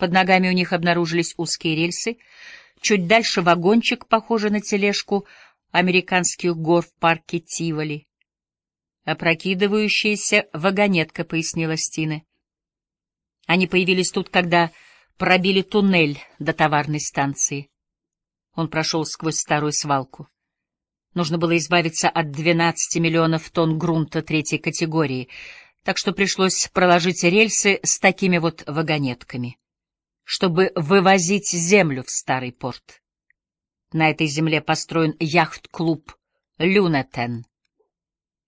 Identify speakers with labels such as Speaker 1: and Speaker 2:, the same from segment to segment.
Speaker 1: Под ногами у них обнаружились узкие рельсы, чуть дальше вагончик, похожий на тележку американских гор в парке Тиволи. Опрокидывающаяся вагонетка, пояснила Стина. Они появились тут, когда пробили туннель до товарной станции. Он прошел сквозь старую свалку. Нужно было избавиться от 12 миллионов тонн грунта третьей категории, так что пришлось проложить рельсы с такими вот вагонетками, чтобы вывозить землю в старый порт. На этой земле построен яхт-клуб «Люнетен».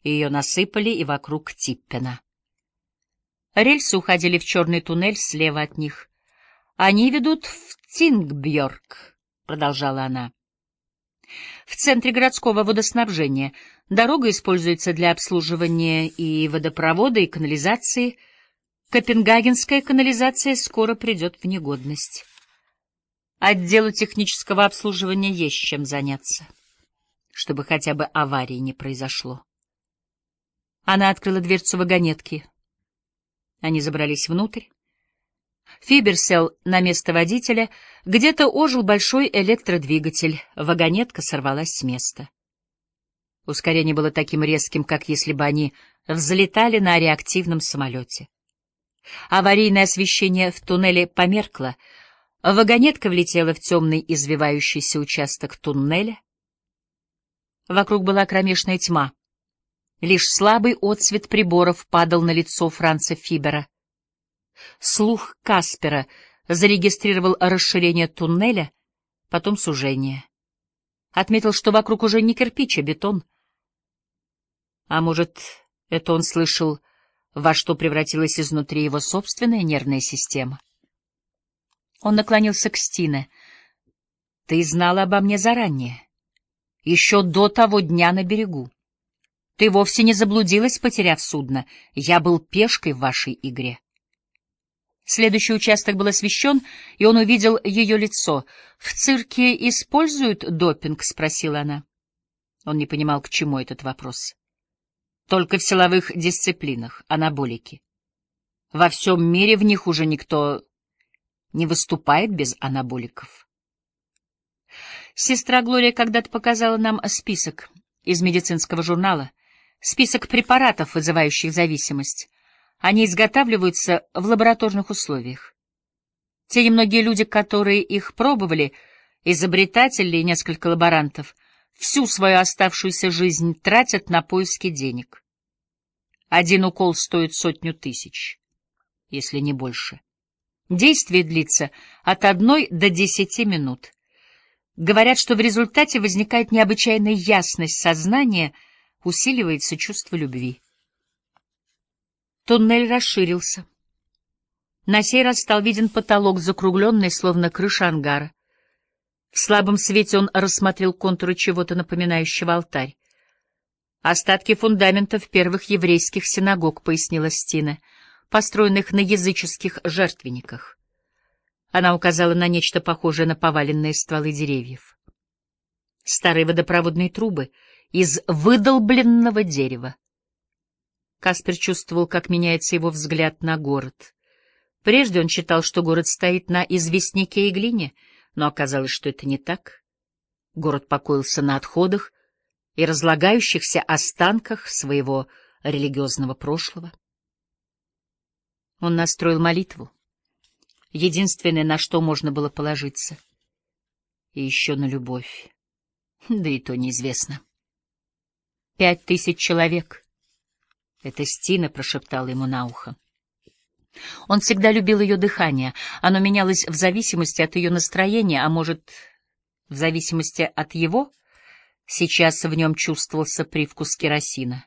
Speaker 1: Ее насыпали и вокруг Типпена. Рельсы уходили в черный туннель слева от них. «Они ведут в Тингбьорк», — продолжала она. В центре городского водоснабжения дорога используется для обслуживания и водопровода, и канализации. Копенгагенская канализация скоро придет в негодность. Отделу технического обслуживания есть чем заняться, чтобы хотя бы аварии не произошло. Она открыла дверцу вагонетки. Они забрались внутрь. Фибер сел на место водителя, где-то ожил большой электродвигатель, вагонетка сорвалась с места. Ускорение было таким резким, как если бы они взлетали на реактивном самолете. Аварийное освещение в туннеле померкло, вагонетка влетела в темный извивающийся участок туннеля. Вокруг была кромешная тьма. Лишь слабый отсвет приборов падал на лицо Франца Фибера. Слух Каспера зарегистрировал расширение туннеля, потом сужение. Отметил, что вокруг уже не кирпич, а бетон. А может, это он слышал, во что превратилась изнутри его собственная нервная система? Он наклонился к Стине. — Ты знала обо мне заранее, еще до того дня на берегу. Ты вовсе не заблудилась, потеряв судно. Я был пешкой в вашей игре. Следующий участок был освещен, и он увидел ее лицо. «В цирке используют допинг?» — спросила она. Он не понимал, к чему этот вопрос. «Только в силовых дисциплинах, анаболики. Во всем мире в них уже никто не выступает без анаболиков». Сестра Глория когда-то показала нам список из медицинского журнала, список препаратов, вызывающих зависимость. Они изготавливаются в лабораторных условиях. Те немногие люди, которые их пробовали, изобретатели и несколько лаборантов, всю свою оставшуюся жизнь тратят на поиски денег. Один укол стоит сотню тысяч, если не больше. Действие длится от одной до десяти минут. Говорят, что в результате возникает необычайная ясность сознания, усиливается чувство любви. Туннель расширился. На сей раз стал виден потолок, закругленный, словно крыша ангара. В слабом свете он рассмотрел контуры чего-то напоминающего алтарь. «Остатки фундаментов первых еврейских синагог», — пояснила Стина, построенных на языческих жертвенниках. Она указала на нечто похожее на поваленные стволы деревьев. Старые водопроводные трубы из выдолбленного дерева. Каспер чувствовал, как меняется его взгляд на город. Прежде он считал, что город стоит на известняке и глине, но оказалось, что это не так. Город покоился на отходах и разлагающихся останках своего религиозного прошлого. Он настроил молитву, единственное, на что можно было положиться. И еще на любовь. Да и то неизвестно. Пять тысяч человек — это Стина прошептала ему на ухо. Он всегда любил ее дыхание. Оно менялось в зависимости от ее настроения, а может, в зависимости от его? Сейчас в нем чувствовался привкус керосина.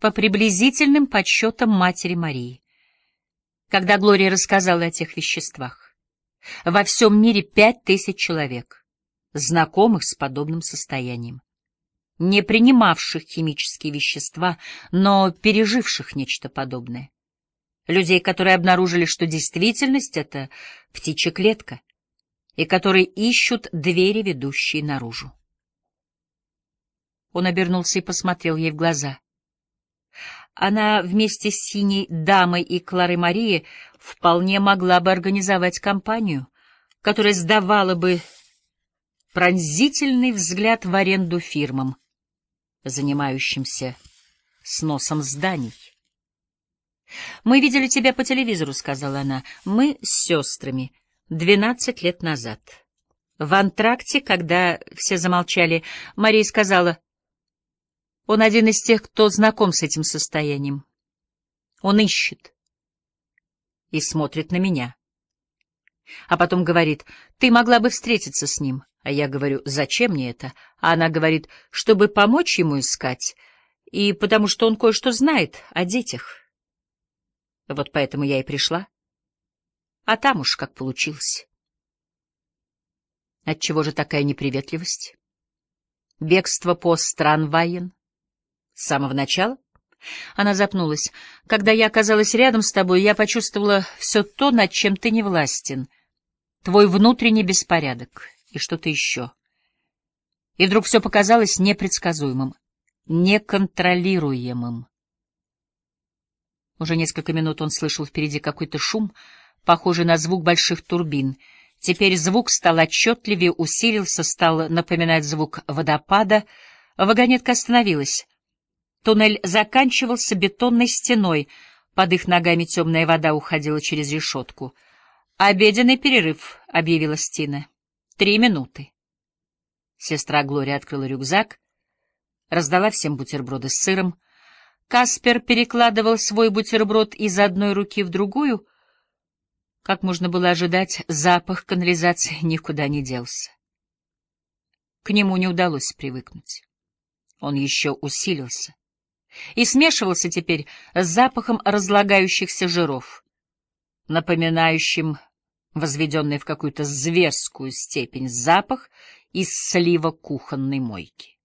Speaker 1: По приблизительным подсчетам матери Марии. Когда Глория рассказала о тех веществах. Во всем мире пять тысяч человек, знакомых с подобным состоянием не принимавших химические вещества, но переживших нечто подобное. Людей, которые обнаружили, что действительность — это птичья клетка, и которые ищут двери, ведущие наружу. Он обернулся и посмотрел ей в глаза. Она вместе с синей дамой и Кларой Марией вполне могла бы организовать компанию, которая сдавала бы пронзительный взгляд в аренду фирмам, занимающимся сносом зданий. «Мы видели тебя по телевизору», — сказала она. «Мы с сестрами. Двенадцать лет назад». В антракте, когда все замолчали, Мария сказала, «Он один из тех, кто знаком с этим состоянием. Он ищет и смотрит на меня. А потом говорит, ты могла бы встретиться с ним. А я говорю, зачем мне это? А она говорит, чтобы помочь ему искать, и потому что он кое-что знает о детях». Вот поэтому я и пришла. А там уж как получилось. Отчего же такая неприветливость? Бегство по Странвайен? С самого начала? Она запнулась. Когда я оказалась рядом с тобой, я почувствовала все то, над чем ты не властен. Твой внутренний беспорядок и что-то еще. И вдруг все показалось непредсказуемым, неконтролируемым. Уже несколько минут он слышал впереди какой-то шум, похожий на звук больших турбин. Теперь звук стал отчетливее, усилился, стал напоминать звук водопада. Вагонетка остановилась. Туннель заканчивался бетонной стеной. Под их ногами темная вода уходила через решетку. «Обеденный перерыв», — объявила Стина. «Три минуты». Сестра Глория открыла рюкзак, раздала всем бутерброды с сыром — Каспер перекладывал свой бутерброд из одной руки в другую. Как можно было ожидать, запах канализации никуда не делся. К нему не удалось привыкнуть. Он еще усилился и смешивался теперь с запахом разлагающихся жиров, напоминающим возведенный в какую-то зверскую степень запах из слива кухонной мойки.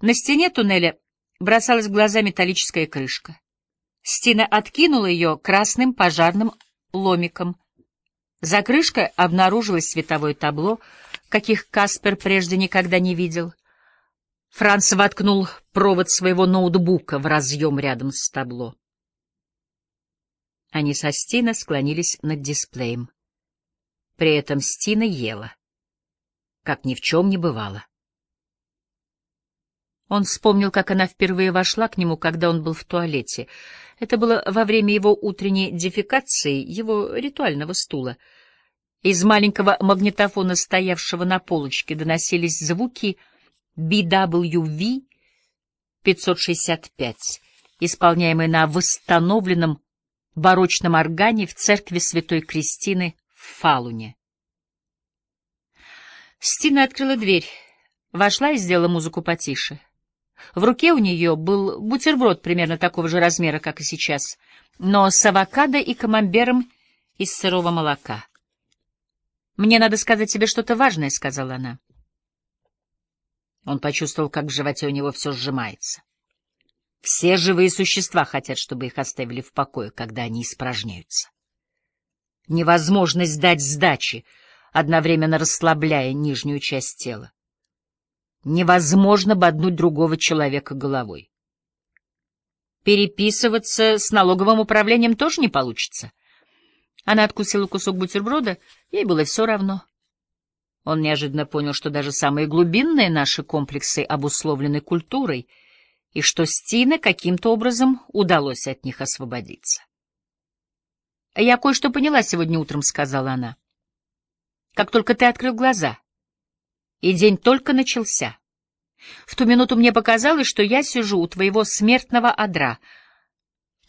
Speaker 1: На стене туннеля бросалась в глаза металлическая крышка. Стина откинула ее красным пожарным ломиком. За крышкой обнаружилось световое табло, каких Каспер прежде никогда не видел. Франц воткнул провод своего ноутбука в разъем рядом с табло. Они со Стина склонились над дисплеем. При этом Стина ела, как ни в чем не бывало. Он вспомнил, как она впервые вошла к нему, когда он был в туалете. Это было во время его утренней дефекации, его ритуального стула. Из маленького магнитофона, стоявшего на полочке, доносились звуки BWV 565, исполняемые на восстановленном барочном органе в церкви Святой Кристины в Фалуне. Стина открыла дверь, вошла и сделала музыку потише. В руке у нее был бутерброд примерно такого же размера, как и сейчас, но с авокадо и камамбером из сырого молока. «Мне надо сказать тебе что-то важное», — сказала она. Он почувствовал, как в животе у него все сжимается. Все живые существа хотят, чтобы их оставили в покое, когда они испражняются. Невозможность дать сдачи, одновременно расслабляя нижнюю часть тела. Невозможно боднуть другого человека головой. Переписываться с налоговым управлением тоже не получится. Она откусила кусок бутерброда, ей было все равно. Он неожиданно понял, что даже самые глубинные наши комплексы обусловлены культурой, и что Стине каким-то образом удалось от них освободиться. «Я кое-что поняла сегодня утром», — сказала она. «Как только ты открыл глаза, и день только начался. В ту минуту мне показалось, что я сижу у твоего смертного одра.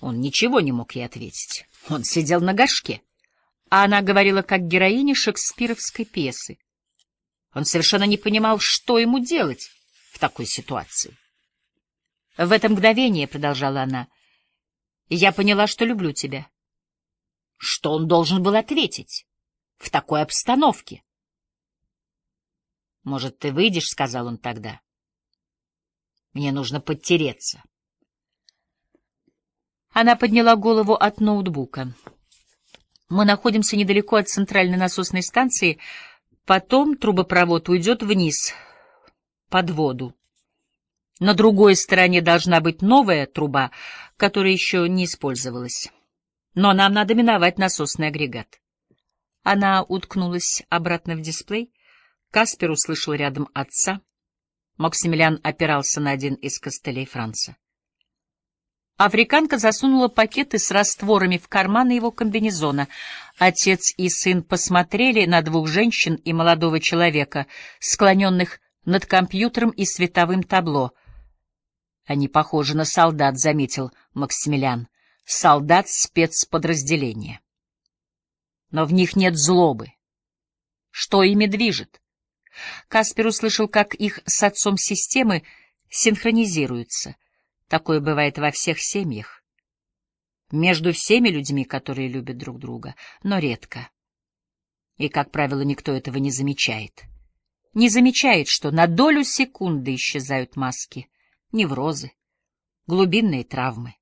Speaker 1: Он ничего не мог ей ответить. Он сидел на горшке. А она говорила, как героиня шекспировской пьесы. Он совершенно не понимал, что ему делать в такой ситуации. В это мгновение, — продолжала она, — я поняла, что люблю тебя. Что он должен был ответить в такой обстановке? «Может, ты выйдешь?» — сказал он тогда. «Мне нужно подтереться». Она подняла голову от ноутбука. «Мы находимся недалеко от центральной насосной станции. Потом трубопровод уйдет вниз, под воду. На другой стороне должна быть новая труба, которая еще не использовалась. Но нам надо миновать насосный агрегат. Она уткнулась обратно в дисплей. Каспер услышал рядом отца. Максимилиан опирался на один из костылей Франца. Африканка засунула пакеты с растворами в карманы его комбинезона. Отец и сын посмотрели на двух женщин и молодого человека, склоненных над компьютером и световым табло. «Они похожи на солдат», — заметил Максимилиан. «Солдат спецподразделения». Но в них нет злобы. Что ими движет? Каспер услышал, как их с отцом системы синхронизируются. Такое бывает во всех семьях. Между всеми людьми, которые любят друг друга, но редко. И, как правило, никто этого не замечает. Не замечает, что на долю секунды исчезают маски, неврозы, глубинные травмы.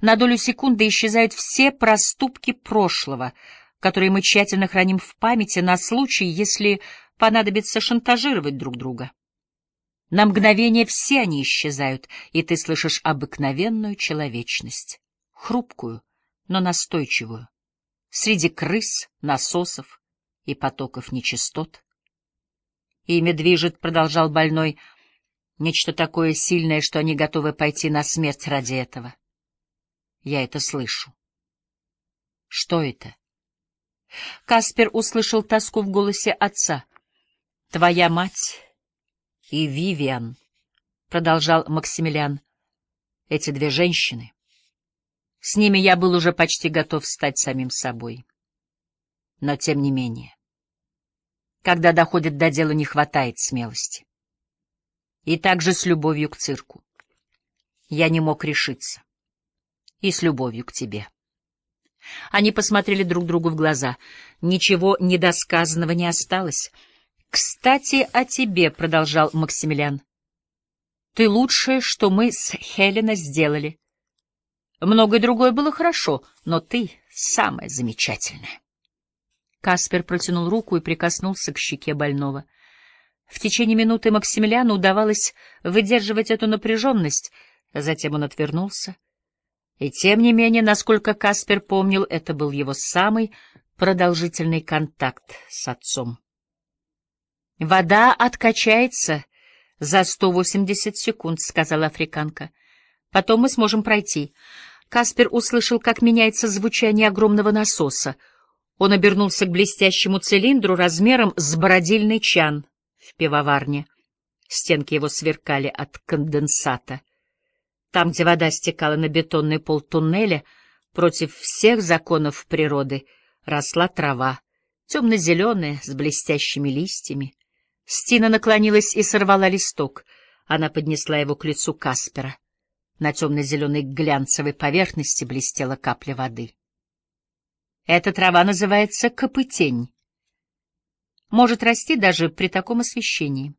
Speaker 1: На долю секунды исчезают все проступки прошлого, которые мы тщательно храним в памяти на случай, если понадобится шантажировать друг друга. На мгновение все они исчезают, и ты слышишь обыкновенную человечность, хрупкую, но настойчивую, среди крыс, насосов и потоков нечистот. Ими движет, — продолжал больной, — нечто такое сильное, что они готовы пойти на смерть ради этого. Я это слышу. Что это? Каспер услышал тоску в голосе отца. Твоя мать и Вивиан, — продолжал Максимилиан, — эти две женщины. С ними я был уже почти готов стать самим собой. Но тем не менее, когда доходит до дела, не хватает смелости. И также с любовью к цирку. Я не мог решиться. И с любовью к тебе. Они посмотрели друг другу в глаза. Ничего недосказанного не осталось — «Кстати, о тебе», — продолжал Максимилиан. «Ты лучшее, что мы с Хелена сделали. Многое другое было хорошо, но ты самое замечательное». Каспер протянул руку и прикоснулся к щеке больного. В течение минуты Максимилиану удавалось выдерживать эту напряженность, затем он отвернулся. И тем не менее, насколько Каспер помнил, это был его самый продолжительный контакт с отцом. «Вода откачается за 180 секунд», — сказала африканка. «Потом мы сможем пройти». Каспер услышал, как меняется звучание огромного насоса. Он обернулся к блестящему цилиндру размером с бородильный чан в пивоварне. Стенки его сверкали от конденсата. Там, где вода стекала на бетонный пол туннеля, против всех законов природы росла трава, темно-зеленая, с блестящими листьями. Стина наклонилась и сорвала листок. Она поднесла его к лицу Каспера. На темно-зеленой глянцевой поверхности блестела капля воды. Эта трава называется копытень. Может расти даже при таком освещении.